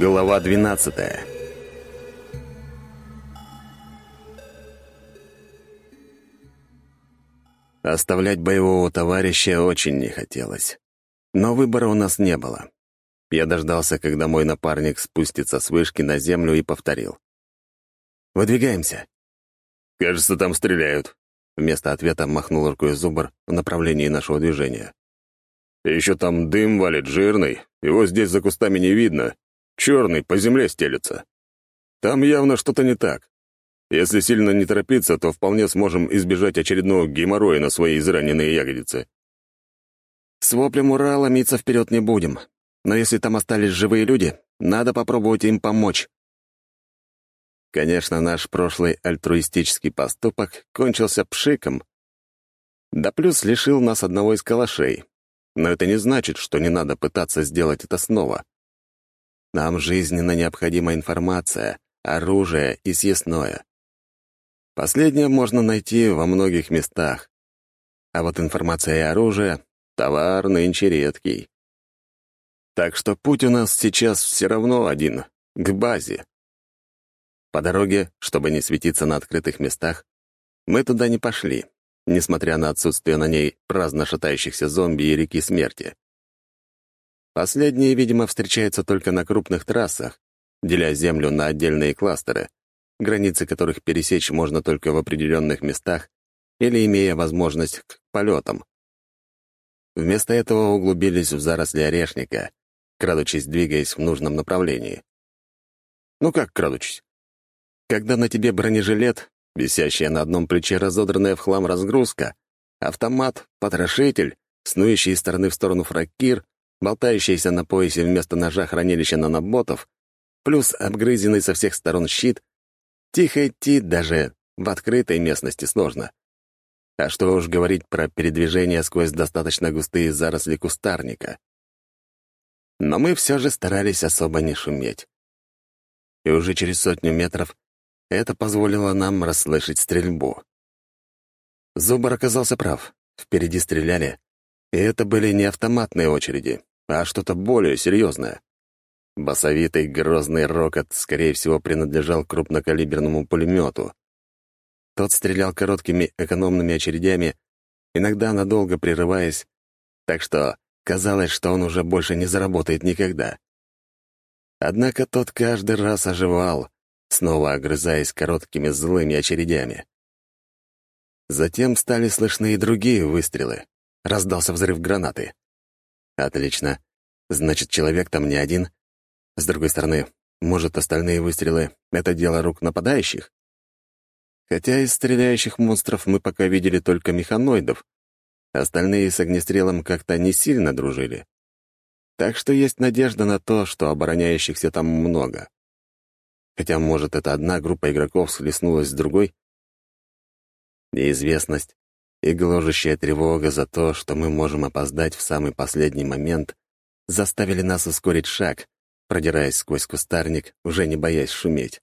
Глава 12 Оставлять боевого товарища очень не хотелось. Но выбора у нас не было. Я дождался, когда мой напарник спустится с вышки на землю и повторил. «Выдвигаемся». «Кажется, там стреляют», — вместо ответа махнул рукой Зубр в направлении нашего движения. «Еще там дым валит жирный, его здесь за кустами не видно, черный по земле стелется. Там явно что-то не так. Если сильно не торопиться, то вполне сможем избежать очередного геморроя на свои израненные ягодицы». «С воплем «Ура!» ломиться вперед не будем. Но если там остались живые люди, надо попробовать им помочь». Конечно, наш прошлый альтруистический поступок кончился пшиком. Да плюс лишил нас одного из калашей. Но это не значит, что не надо пытаться сделать это снова. Нам жизненно необходима информация, оружие и съестное. Последнее можно найти во многих местах. А вот информация и оружие — товар нынче редкий. Так что путь у нас сейчас все равно один — к базе. По дороге, чтобы не светиться на открытых местах, мы туда не пошли, несмотря на отсутствие на ней праздно шатающихся зомби и реки смерти. Последние, видимо, встречаются только на крупных трассах, деля Землю на отдельные кластеры, границы которых пересечь можно только в определенных местах или имея возможность к полетам. Вместо этого углубились в заросли орешника, крадучись двигаясь в нужном направлении. Ну как крадучись? Когда на тебе бронежилет, висящая на одном плече разодранная в хлам разгрузка, автомат, потрошитель, снующий из стороны в сторону фракир, болтающийся на поясе вместо ножа хранилище наноботов, плюс обгрызенный со всех сторон щит, тихо идти даже в открытой местности сложно. А что уж говорить про передвижение сквозь достаточно густые заросли кустарника но мы все же старались особо не шуметь. И уже через сотню метров это позволило нам расслышать стрельбу. Зубар оказался прав. Впереди стреляли, и это были не автоматные очереди, а что-то более серьезное. Басовитый грозный рокот, скорее всего, принадлежал крупнокалиберному пулемету. Тот стрелял короткими экономными очередями, иногда надолго прерываясь, так что Казалось, что он уже больше не заработает никогда. Однако тот каждый раз оживал, снова огрызаясь короткими злыми очередями. Затем стали слышны и другие выстрелы. Раздался взрыв гранаты. Отлично. Значит, человек там не один. С другой стороны, может, остальные выстрелы — это дело рук нападающих? Хотя из стреляющих монстров мы пока видели только механоидов, Остальные с огнестрелом как-то не сильно дружили. Так что есть надежда на то, что обороняющихся там много. Хотя, может, это одна группа игроков слеснулась с другой? Неизвестность и гложущая тревога за то, что мы можем опоздать в самый последний момент, заставили нас ускорить шаг, продираясь сквозь кустарник, уже не боясь шуметь.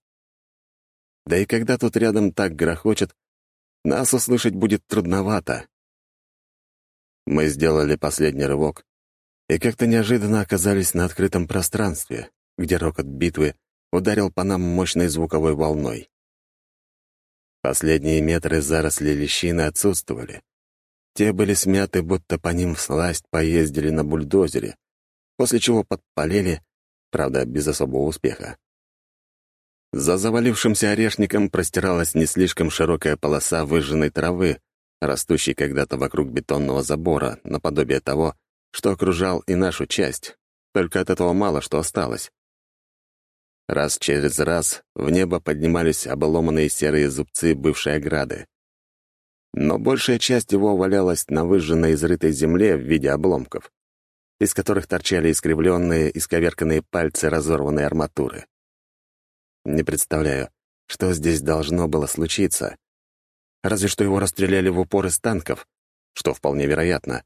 Да и когда тут рядом так грохочет, нас услышать будет трудновато, мы сделали последний рывок и как-то неожиданно оказались на открытом пространстве, где рокот битвы ударил по нам мощной звуковой волной. Последние метры заросли лещины отсутствовали. Те были смяты, будто по ним всласть поездили на бульдозере, после чего подпалили, правда, без особого успеха. За завалившимся орешником простиралась не слишком широкая полоса выжженной травы, растущий когда-то вокруг бетонного забора, наподобие того, что окружал и нашу часть, только от этого мало что осталось. Раз через раз в небо поднимались обломанные серые зубцы бывшей ограды. Но большая часть его валялась на выжженной изрытой земле в виде обломков, из которых торчали искривленные, исковерканные пальцы разорванной арматуры. Не представляю, что здесь должно было случиться, Разве что его расстреляли в упор из танков, что вполне вероятно,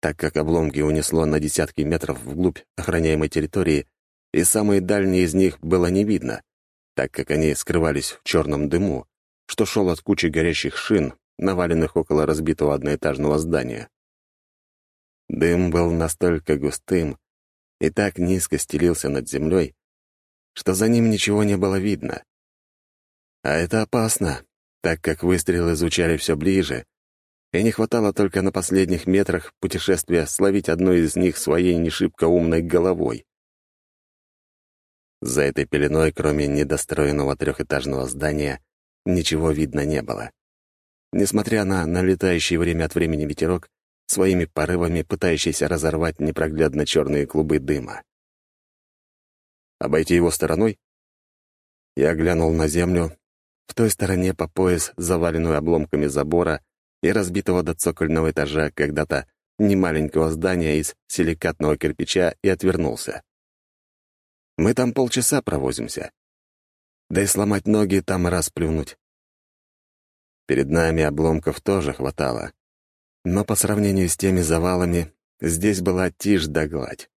так как обломки унесло на десятки метров вглубь охраняемой территории, и самые дальние из них было не видно, так как они скрывались в черном дыму, что шел от кучи горящих шин, наваленных около разбитого одноэтажного здания. Дым был настолько густым и так низко стелился над землей, что за ним ничего не было видно. А это опасно, так как выстрелы звучали все ближе, и не хватало только на последних метрах путешествия словить одну из них своей не шибко умной головой. За этой пеленой, кроме недостроенного трехэтажного здания, ничего видно не было. Несмотря на налетающий время от времени ветерок, своими порывами пытающийся разорвать непроглядно черные клубы дыма. Обойти его стороной? Я глянул на землю, в той стороне по пояс, заваленную обломками забора и разбитого до цокольного этажа когда-то немаленького здания из силикатного кирпича, и отвернулся. Мы там полчаса провозимся. Да и сломать ноги там раз плюнуть. Перед нами обломков тоже хватало. Но по сравнению с теми завалами, здесь была тишь да гладь.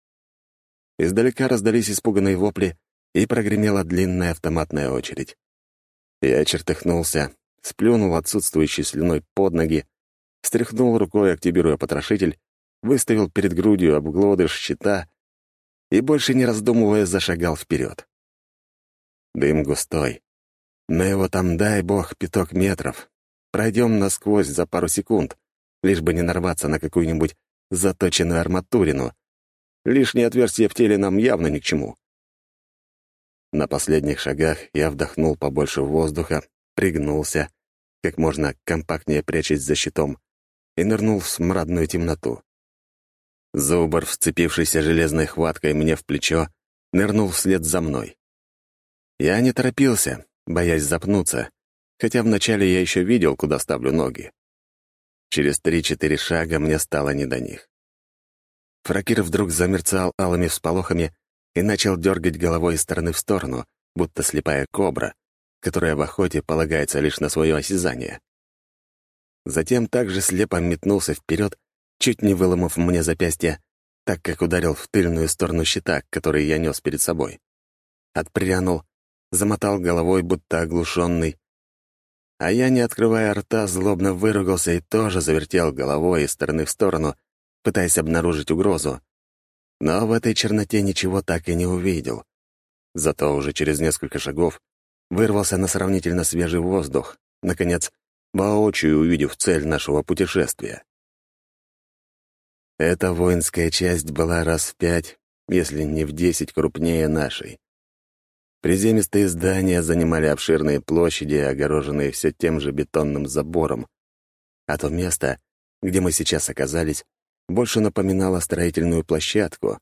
Издалека раздались испуганные вопли, и прогремела длинная автоматная очередь. Я чертыхнулся, сплюнул отсутствующей слюной под ноги, стряхнул рукой, активируя потрошитель, выставил перед грудью обглодыш щита и, больше не раздумывая, зашагал вперед. Дым густой, но его там, дай бог, пяток метров. Пройдем насквозь за пару секунд, лишь бы не нарваться на какую-нибудь заточенную арматурину. Лишние отверстия в теле нам явно ни к чему. На последних шагах я вдохнул побольше воздуха, пригнулся, как можно компактнее прячась за щитом, и нырнул в смрадную темноту. Зубр, вцепившийся железной хваткой мне в плечо, нырнул вслед за мной. Я не торопился, боясь запнуться, хотя вначале я еще видел, куда ставлю ноги. Через три-четыре шага мне стало не до них. Фракир вдруг замерцал алыми всполохами и начал дергать головой из стороны в сторону, будто слепая кобра, которая в охоте полагается лишь на свое осязание. Затем также слепо метнулся вперед, чуть не выломав мне запястье, так как ударил в тыльную сторону щита, который я нес перед собой. Отпрянул, замотал головой, будто оглушенный. А я, не открывая рта, злобно выругался и тоже завертел головой из стороны в сторону, пытаясь обнаружить угрозу, но в этой черноте ничего так и не увидел. Зато уже через несколько шагов вырвался на сравнительно свежий воздух, наконец, воочию увидев цель нашего путешествия. Эта воинская часть была раз в пять, если не в десять крупнее нашей. Приземистые здания занимали обширные площади, огороженные все тем же бетонным забором, а то место, где мы сейчас оказались, больше напоминала строительную площадку.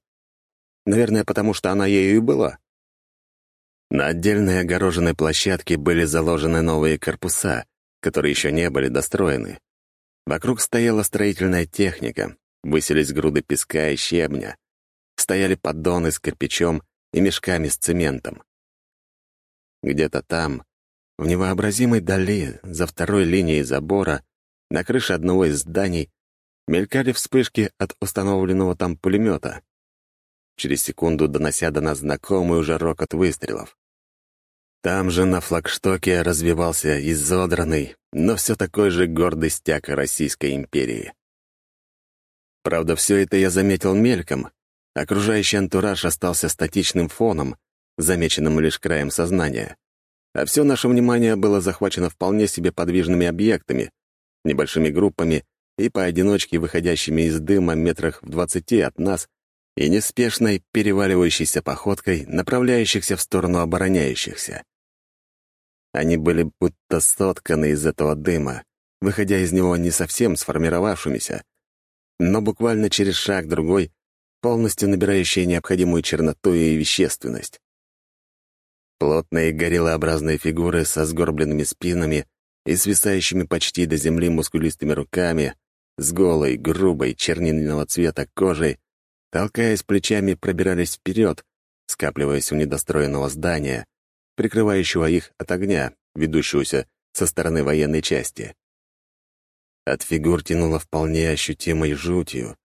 Наверное, потому что она ею и была. На отдельной огороженной площадке были заложены новые корпуса, которые еще не были достроены. Вокруг стояла строительная техника, высились груды песка и щебня, стояли поддоны с кирпичом и мешками с цементом. Где-то там, в невообразимой дали, за второй линией забора, на крыше одного из зданий, мелькали вспышки от установленного там пулемета, через секунду донося до нас знакомый уже рокот выстрелов. Там же на флагштоке развивался изодранный, но все такой же гордый стяг Российской империи. Правда, все это я заметил мельком. Окружающий антураж остался статичным фоном, замеченным лишь краем сознания. А все наше внимание было захвачено вполне себе подвижными объектами, небольшими группами и поодиночке выходящими из дыма метрах в двадцати от нас и неспешной, переваливающейся походкой, направляющихся в сторону обороняющихся. Они были будто сотканы из этого дыма, выходя из него не совсем сформировавшимися, но буквально через шаг-другой, полностью набирающие необходимую черноту и вещественность. Плотные гориллообразные фигуры со сгорбленными спинами и свисающими почти до земли мускулистыми руками, с голой, грубой, чернильного цвета кожей, толкаясь плечами, пробирались вперед, скапливаясь у недостроенного здания, прикрывающего их от огня, ведущегося со стороны военной части. От фигур тянуло вполне ощутимой жутью.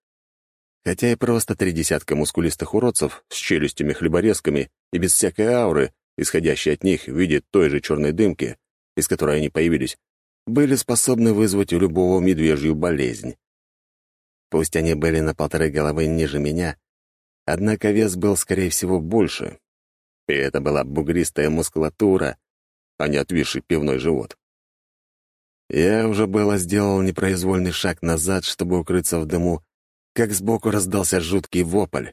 Хотя и просто три десятка мускулистых уродцев с челюстями-хлеборезками и без всякой ауры, исходящей от них в виде той же черной дымки, из которой они появились, были способны вызвать у любого медвежью болезнь. Пусть они были на полторы головы ниже меня, однако вес был, скорее всего, больше. И это была бугристая мускулатура, а не отвисший пивной живот. Я уже было сделал непроизвольный шаг назад, чтобы укрыться в дыму, как сбоку раздался жуткий вопль.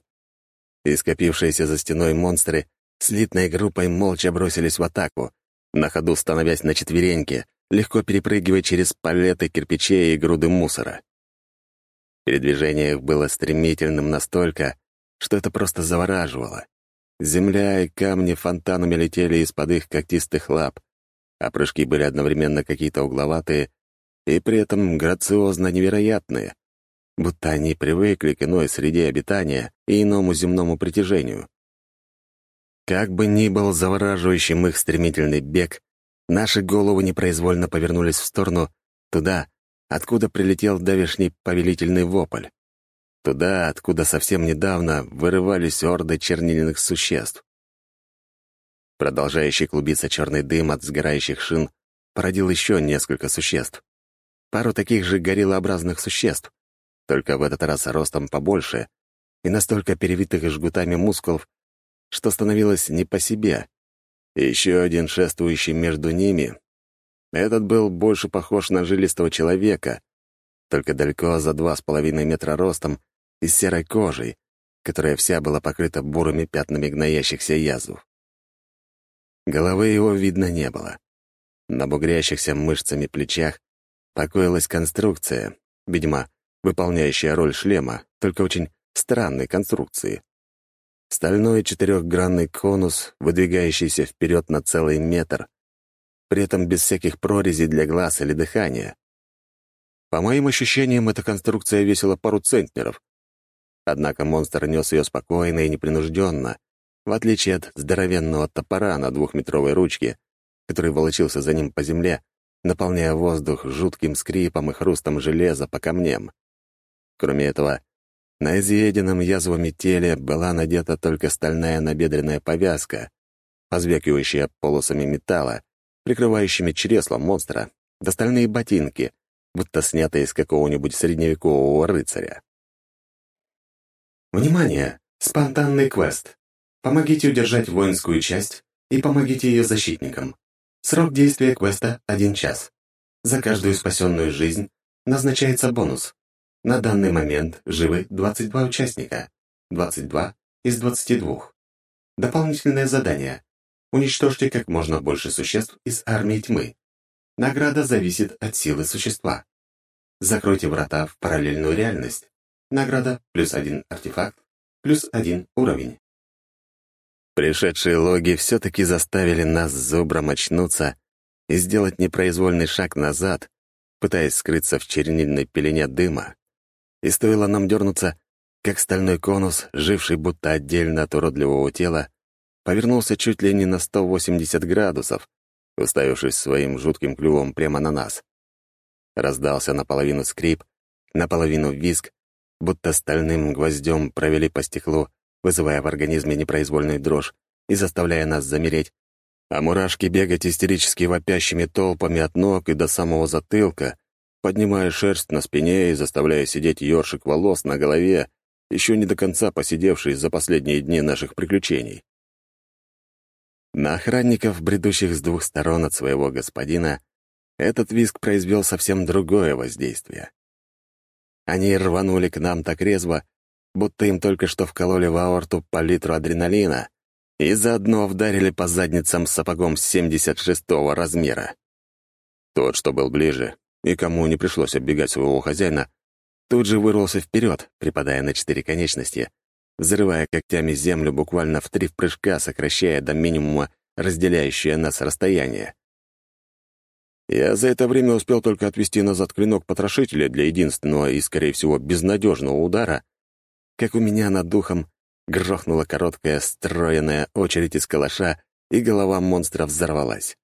И скопившиеся за стеной монстры слитной группой молча бросились в атаку, на ходу становясь на четвереньки, легко перепрыгивая через палеты кирпичей и груды мусора. Передвижение их было стремительным настолько, что это просто завораживало. Земля и камни фонтанами летели из-под их когтистых лап, а прыжки были одновременно какие-то угловатые и при этом грациозно невероятные, будто они привыкли к иной среде обитания и иному земному притяжению. Как бы ни был завораживающим их стремительный бег, наши головы непроизвольно повернулись в сторону туда, откуда прилетел давешний повелительный вопль. Туда, откуда совсем недавно вырывались орды чернильных существ. Продолжающий клубиться черный дым от сгорающих шин породил еще несколько существ. Пару таких же гориллообразных существ, только в этот раз ростом побольше и настолько перевитых жгутами мускулов, что становилось не по себе. И еще один шествующий между ними. Этот был больше похож на жилистого человека, только далеко за два с половиной метра ростом и серой кожей, которая вся была покрыта бурыми пятнами гноящихся язв. Головы его видно не было. На бугрящихся мышцами плечах покоилась конструкция, видимо, выполняющая роль шлема, только очень странной конструкции. Стальной четырехгранный конус, выдвигающийся вперед на целый метр, при этом без всяких прорезей для глаз или дыхания. По моим ощущениям, эта конструкция весила пару центнеров. Однако монстр нес ее спокойно и непринужденно, в отличие от здоровенного топора на двухметровой ручке, который волочился за ним по земле, наполняя воздух жутким скрипом и хрустом железа по камням. Кроме этого, на изъеденном язвами теле была надета только стальная набедренная повязка, позвякивающая полосами металла, прикрывающими чресло монстра, да стальные ботинки, будто снятые из какого-нибудь средневекового рыцаря. Внимание! Спонтанный квест. Помогите удержать воинскую часть и помогите ее защитникам. Срок действия квеста — один час. За каждую спасенную жизнь назначается бонус. На данный момент живы 22 участника, 22 из 22. Дополнительное задание. Уничтожьте как можно больше существ из армии тьмы. Награда зависит от силы существа. Закройте врата в параллельную реальность. Награда плюс один артефакт, плюс один уровень. Пришедшие логи все-таки заставили нас с зубром очнуться и сделать непроизвольный шаг назад, пытаясь скрыться в чернильной пелене дыма. И стоило нам дернуться, как стальной конус, живший будто отдельно от уродливого тела, повернулся чуть ли не на 180 градусов, уставившись своим жутким клювом прямо на нас. Раздался наполовину скрип, наполовину визг, будто стальным гвоздем провели по стеклу, вызывая в организме непроизвольную дрожь и заставляя нас замереть, а мурашки бегать истерически вопящими толпами от ног и до самого затылка, поднимая шерсть на спине и заставляя сидеть ёршик волос на голове, еще не до конца посидевший за последние дни наших приключений. На охранников, бредущих с двух сторон от своего господина, этот виск произвел совсем другое воздействие. Они рванули к нам так резво, будто им только что вкололи в аорту по литру адреналина и заодно вдарили по задницам сапогом 76-го размера. Тот, что был ближе, и кому не пришлось оббегать своего хозяина, тут же вырвался вперед, припадая на четыре конечности, взрывая когтями землю буквально в три прыжка, сокращая до минимума разделяющее нас расстояние. Я за это время успел только отвести назад клинок потрошителя для единственного и, скорее всего, безнадежного удара, как у меня над духом грохнула короткая стройная очередь из калаша, и голова монстра взорвалась.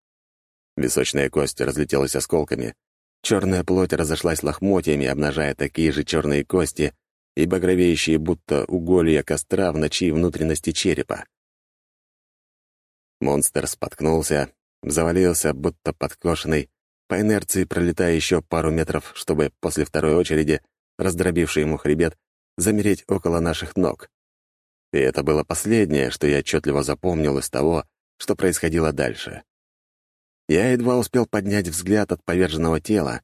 Височная кость разлетелась осколками, Черная плоть разошлась лохмотьями, обнажая такие же черные кости и багровеющие, будто уголья костра в ночи внутренности черепа. Монстр споткнулся, завалился, будто подкошенный, по инерции пролетая еще пару метров, чтобы после второй очереди, раздробившей ему хребет, замереть около наших ног. И это было последнее, что я отчетливо запомнил из того, что происходило дальше. Я едва успел поднять взгляд от поверженного тела,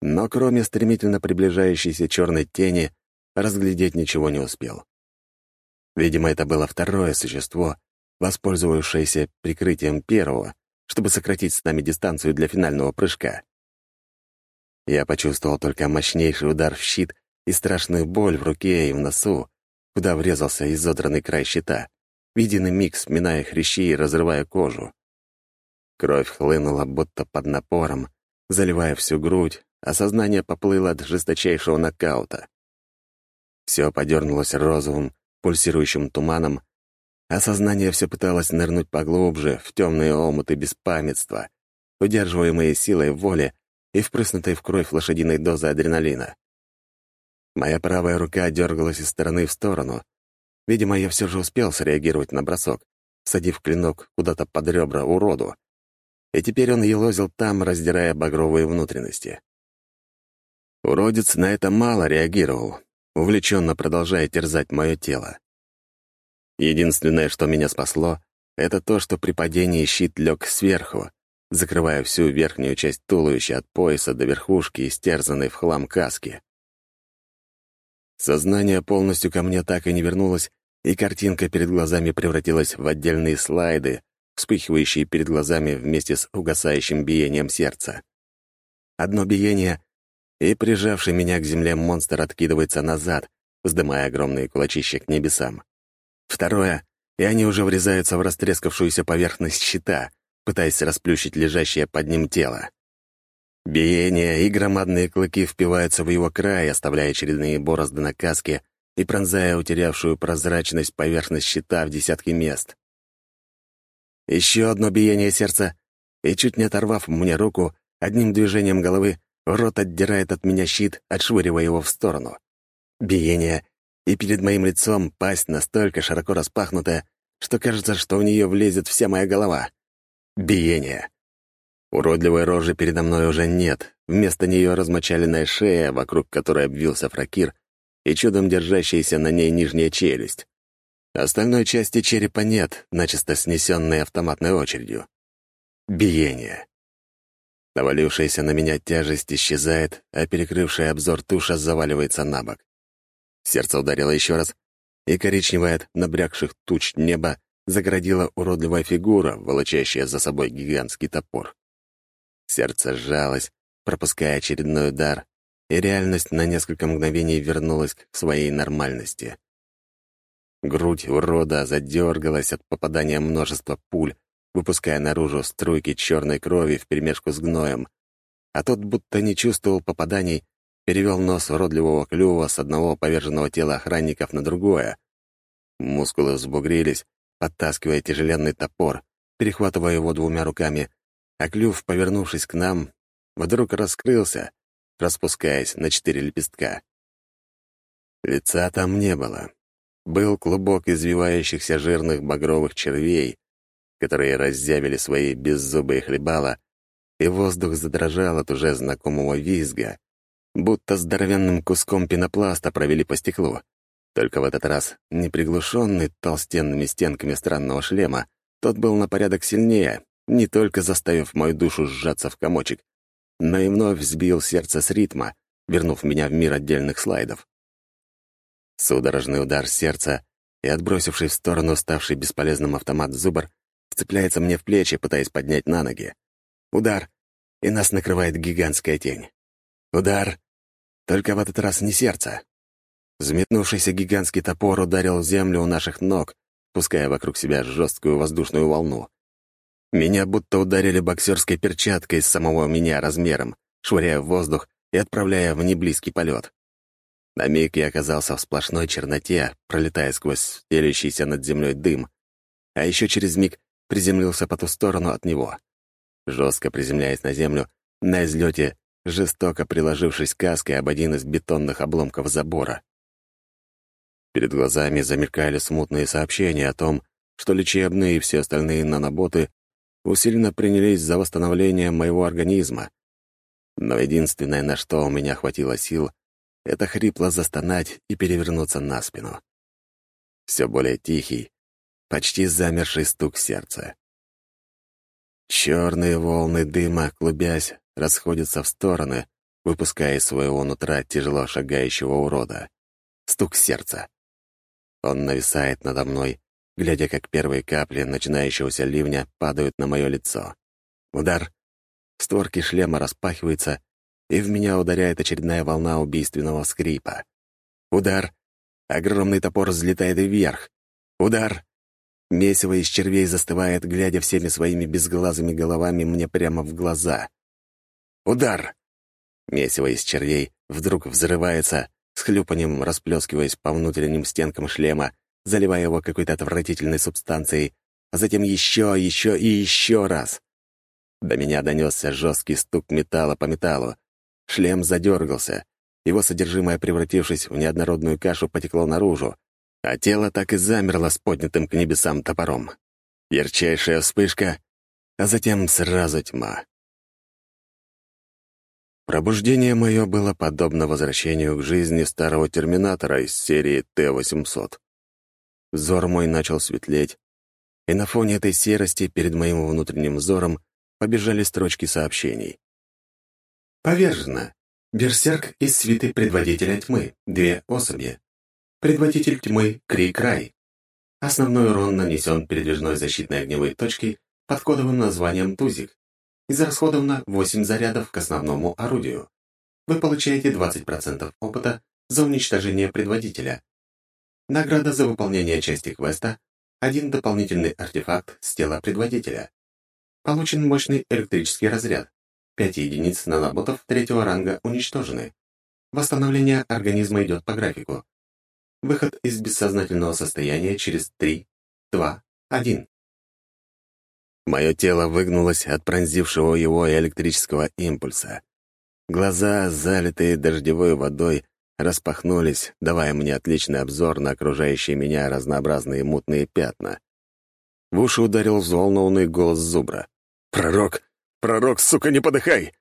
но кроме стремительно приближающейся черной тени разглядеть ничего не успел. Видимо, это было второе существо, воспользовавшееся прикрытием первого, чтобы сократить с нами дистанцию для финального прыжка. Я почувствовал только мощнейший удар в щит и страшную боль в руке и в носу, куда врезался изодранный край щита, в миг сминая хрящи и разрывая кожу. Кровь хлынула будто под напором, заливая всю грудь, а сознание поплыло от жесточайшего нокаута. Все подернулось розовым, пульсирующим туманом, а сознание все пыталось нырнуть поглубже в темные омуты беспамятства, удерживаемые силой воли и впрыснутой в кровь лошадиной дозы адреналина. Моя правая рука дергалась из стороны в сторону. Видимо, я все же успел среагировать на бросок, садив клинок куда-то под ребра уроду. И теперь он елозил там, раздирая багровые внутренности. Уродец на это мало реагировал, увлеченно продолжая терзать мое тело. Единственное, что меня спасло, это то, что при падении щит лег сверху, закрывая всю верхнюю часть туловища от пояса до верхушки, истерзанной в хлам каски. Сознание полностью ко мне так и не вернулось, и картинка перед глазами превратилась в отдельные слайды, вспыхивающие перед глазами вместе с угасающим биением сердца. Одно биение, и прижавший меня к земле монстр откидывается назад, вздымая огромные кулачища к небесам. Второе, и они уже врезаются в растрескавшуюся поверхность щита, пытаясь расплющить лежащее под ним тело. Биение и громадные клыки впиваются в его край, оставляя очередные борозды на каске и пронзая утерявшую прозрачность поверхность щита в десятки мест. Еще одно биение сердца, и, чуть не оторвав мне руку, одним движением головы рот отдирает от меня щит, отшвыривая его в сторону. Биение, и перед моим лицом пасть настолько широко распахнутая, что кажется, что в нее влезет вся моя голова. Биение. Уродливой рожи передо мной уже нет. Вместо нее размочаленная шея, вокруг которой обвился фракир, и чудом держащаяся на ней нижняя челюсть. Остальной части черепа нет, начисто снесенной автоматной очередью. Биение. Навалившаяся на меня тяжесть исчезает, а перекрывшая обзор туша заваливается на бок. Сердце ударило еще раз, и коричневое от набрякших туч неба заградила уродливая фигура, волочащая за собой гигантский топор. Сердце сжалось, пропуская очередной удар, и реальность на несколько мгновений вернулась к своей нормальности. Грудь урода задергалась от попадания множества пуль, выпуская наружу струйки черной крови вперемешку с гноем, а тот будто не чувствовал попаданий, перевел нос уродливого клюва с одного поверженного тела охранников на другое. Мускулы взбугрились, подтаскивая тяжеленный топор, перехватывая его двумя руками, а клюв, повернувшись к нам, вдруг раскрылся, распускаясь на четыре лепестка. Лица там не было. Был клубок извивающихся жирных багровых червей, которые раззявили свои беззубые хлебала, и воздух задрожал от уже знакомого визга, будто здоровенным куском пенопласта провели по стеклу. Только в этот раз, не приглушенный толстенными стенками странного шлема, тот был на порядок сильнее не только заставив мою душу сжаться в комочек, но и вновь сбил сердце с ритма, вернув меня в мир отдельных слайдов. Судорожный удар сердца и отбросивший в сторону ставший бесполезным автомат зубр вцепляется мне в плечи, пытаясь поднять на ноги. Удар, и нас накрывает гигантская тень. Удар, только в этот раз не сердце. Взметнувшийся гигантский топор ударил землю у наших ног, пуская вокруг себя жесткую воздушную волну. Меня будто ударили боксерской перчаткой с самого меня размером, швыряя в воздух и отправляя в неблизкий полет. На миг я оказался в сплошной черноте, пролетая сквозь стелющийся над землей дым, а еще через миг приземлился по ту сторону от него. Жестко приземляясь на землю, на излете, жестоко приложившись каской об один из бетонных обломков забора. Перед глазами замелькали смутные сообщения о том, что лечебные и все остальные наноботы усиленно принялись за восстановление моего организма. Но единственное, на что у меня хватило сил, это хрипло застонать и перевернуться на спину. все более тихий, почти замерший стук сердца. Черные волны дыма, клубясь, расходятся в стороны, выпуская из своего нутра тяжело шагающего урода. Стук сердца. Он нависает надо мной, глядя, как первые капли начинающегося ливня падают на мое лицо. Удар. Створки шлема распахиваются, и в меня ударяет очередная волна убийственного скрипа. Удар. Огромный топор взлетает вверх. Удар. Месиво из червей застывает, глядя всеми своими безглазыми головами мне прямо в глаза. Удар. Месиво из червей вдруг взрывается, с хлюпанием расплескиваясь по внутренним стенкам шлема, заливая его какой-то отвратительной субстанцией, а затем еще, еще и еще раз. До меня донесся жесткий стук металла по металлу. Шлем задергался. Его содержимое, превратившись в неоднородную кашу, потекло наружу, а тело так и замерло с поднятым к небесам топором. Ярчайшая вспышка, а затем сразу тьма. Пробуждение мое было подобно возвращению к жизни старого терминатора из серии Т-800. Взор мой начал светлеть, и на фоне этой серости перед моим внутренним взором побежали строчки сообщений. «Повержено. Берсерк из свиты Предводителя Тьмы. Две особи. Предводитель Тьмы Крик-Рай. Основной урон нанесен передвижной защитной огневой точкой под кодовым названием Тузик. Израсходовано 8 зарядов к основному орудию. Вы получаете 20% опыта за уничтожение предводителя. Награда за выполнение части квеста – один дополнительный артефакт с тела предводителя. Получен мощный электрический разряд. 5 единиц наноботов третьего ранга уничтожены. Восстановление организма идет по графику. Выход из бессознательного состояния через 3, 2, 1. Мое тело выгнулось от пронзившего его электрического импульса. Глаза, залитые дождевой водой, распахнулись, давая мне отличный обзор на окружающие меня разнообразные мутные пятна. В уши ударил взволнованный голос зубра. «Пророк! Пророк, сука, не подыхай!»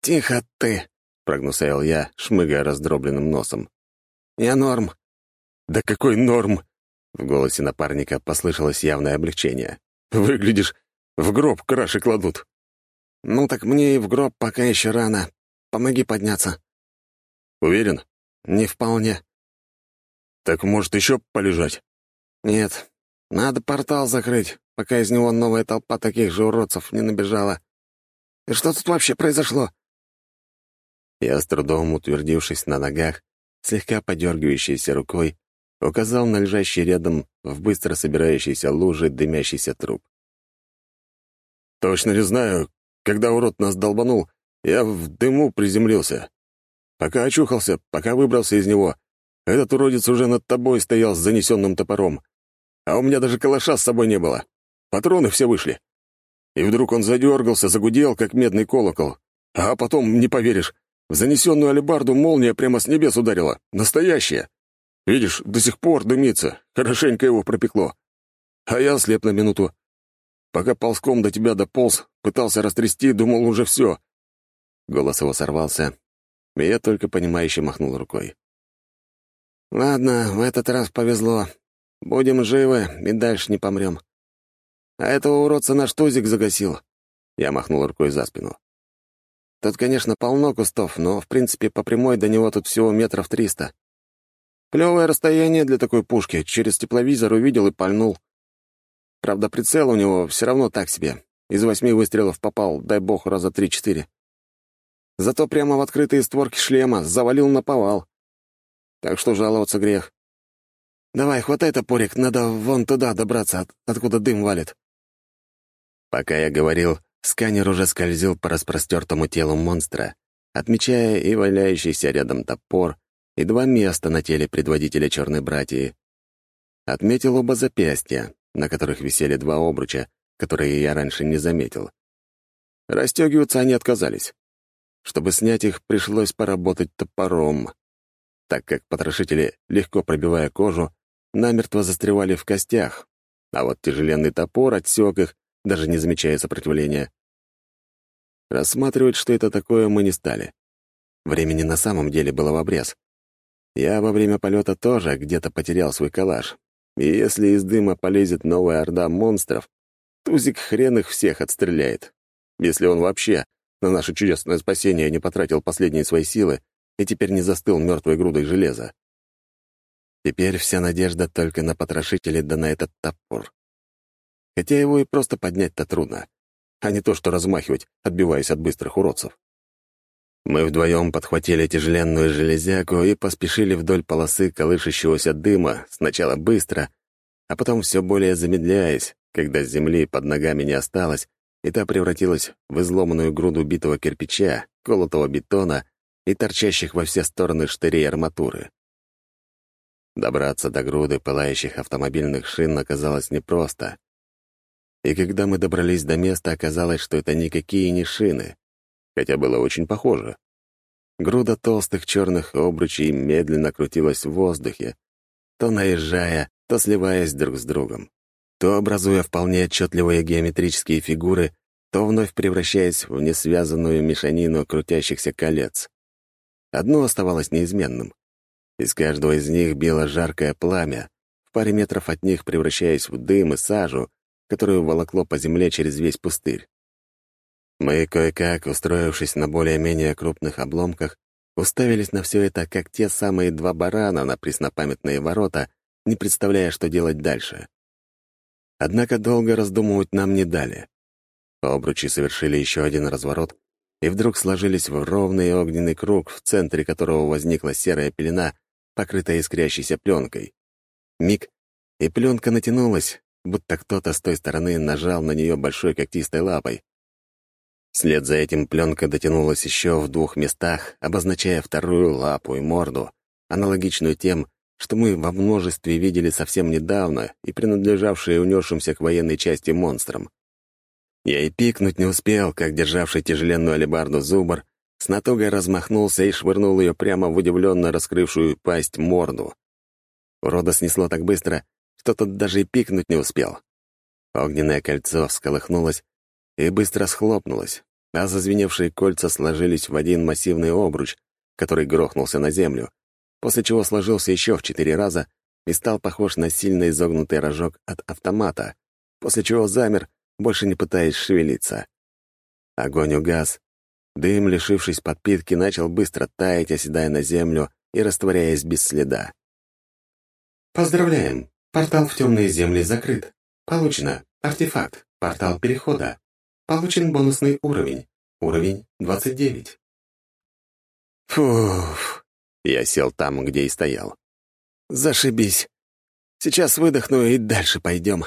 «Тихо ты!» — прогнусаял я, шмыгая раздробленным носом. «Я норм». «Да какой норм?» В голосе напарника послышалось явное облегчение. Выглядишь, в гроб краши кладут». «Ну так мне и в гроб пока еще рано. Помоги подняться». «Уверен?» «Не вполне». «Так, может, еще полежать?» «Нет. Надо портал закрыть, пока из него новая толпа таких же уродцев не набежала. И что тут вообще произошло?» Я с трудом, утвердившись на ногах, слегка подергивающейся рукой, указал на лежащий рядом в быстро собирающейся луже дымящийся труп. «Точно не знаю. Когда урод нас долбанул, я в дыму приземлился. Пока очухался, пока выбрался из него, этот уродец уже над тобой стоял с занесенным топором. А у меня даже калаша с собой не было. Патроны все вышли. И вдруг он задергался, загудел, как медный колокол. А потом, не поверишь, в занесенную алебарду молния прямо с небес ударила. Настоящая. Видишь, до сих пор дымится, хорошенько его пропекло. А я слеп на минуту. Пока ползком до тебя дополз, пытался растрясти, думал, уже все. Голос его сорвался, я только понимающе махнул рукой. «Ладно, в этот раз повезло. Будем живы и дальше не помрем. А этого уродца наш тузик загасил». Я махнул рукой за спину. «Тут, конечно, полно кустов, но, в принципе, по прямой до него тут всего метров триста. Клевое расстояние для такой пушки. Через тепловизор увидел и пальнул. Правда, прицел у него все равно так себе. Из восьми выстрелов попал, дай бог, раза три-четыре. Зато прямо в открытые створки шлема завалил на повал. Так что жаловаться грех. Давай, хватай топорик, надо вон туда добраться, от, откуда дым валит. Пока я говорил, сканер уже скользил по распростертому телу монстра, отмечая и валяющийся рядом топор, и два места на теле предводителя Черной Братьи. Отметил оба запястья, на которых висели два обруча, которые я раньше не заметил. Растегиваться они отказались. Чтобы снять их, пришлось поработать топором, так как потрошители, легко пробивая кожу, намертво застревали в костях, а вот тяжеленный топор отсек их, даже не замечая сопротивления. Рассматривать, что это такое, мы не стали. Времени на самом деле было в обрез. Я во время полета тоже где-то потерял свой калаш. И если из дыма полезет новая орда монстров, Тузик хрен их всех отстреляет. Если он вообще на наше чудесное спасение не потратил последние свои силы и теперь не застыл мертвой грудой железа. Теперь вся надежда только на потрошителей да на этот топор. Хотя его и просто поднять-то трудно, а не то, что размахивать, отбиваясь от быстрых уродцев. Мы вдвоем подхватили тяжеленную железяку и поспешили вдоль полосы колышащегося дыма, сначала быстро, а потом все более замедляясь, когда земли под ногами не осталось, и та превратилась в изломанную груду битого кирпича, колотого бетона и торчащих во все стороны штырей арматуры. Добраться до груды пылающих автомобильных шин оказалось непросто. И когда мы добрались до места, оказалось, что это никакие не шины, хотя было очень похоже. Груда толстых черных обручей медленно крутилась в воздухе, то наезжая, то сливаясь друг с другом, то образуя вполне отчетливые геометрические фигуры, то вновь превращаясь в несвязанную мешанину крутящихся колец. Одно оставалось неизменным. Из каждого из них било жаркое пламя, в паре метров от них превращаясь в дым и сажу, которую волокло по земле через весь пустырь. Мы, кое-как, устроившись на более-менее крупных обломках, уставились на все это, как те самые два барана на преснопамятные ворота, не представляя, что делать дальше. Однако долго раздумывать нам не дали. Обручи совершили еще один разворот и вдруг сложились в ровный огненный круг, в центре которого возникла серая пелена, покрытая искрящейся пленкой. Миг, и пленка натянулась, будто кто-то с той стороны нажал на нее большой когтистой лапой. Вслед за этим пленка дотянулась еще в двух местах, обозначая вторую лапу и морду, аналогичную тем, что мы во множестве видели совсем недавно и принадлежавшие унесшимся к военной части монстрам. Я и пикнуть не успел, как державший тяжеленную алебарду зубр с натугой размахнулся и швырнул ее прямо в удивленно раскрывшую пасть морду. Урода снесло так быстро, что тот даже и пикнуть не успел. Огненное кольцо всколыхнулось и быстро схлопнулось, а зазвеневшие кольца сложились в один массивный обруч, который грохнулся на землю, после чего сложился еще в четыре раза и стал похож на сильно изогнутый рожок от автомата, после чего замер, больше не пытаясь шевелиться. Огонь угас, дым, лишившись подпитки, начал быстро таять, оседая на землю и растворяясь без следа. «Поздравляем! Портал в темные земли закрыт. Получено. Артефакт. Портал перехода. Получен бонусный уровень. Уровень 29». Фуф. Я сел там, где и стоял. Зашибись. Сейчас выдохну и дальше пойдем.